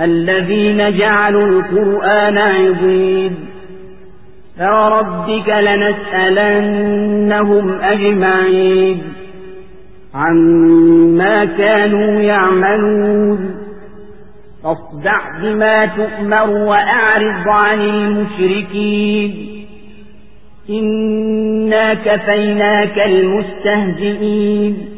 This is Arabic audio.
الذين جعلوا القرآن عظيم فربك لنسألنهم أجمعين عما كانوا يعملون. فاصدع بما تؤمر وأعرض عن المشركين. إنا كفيناك المستهزئين.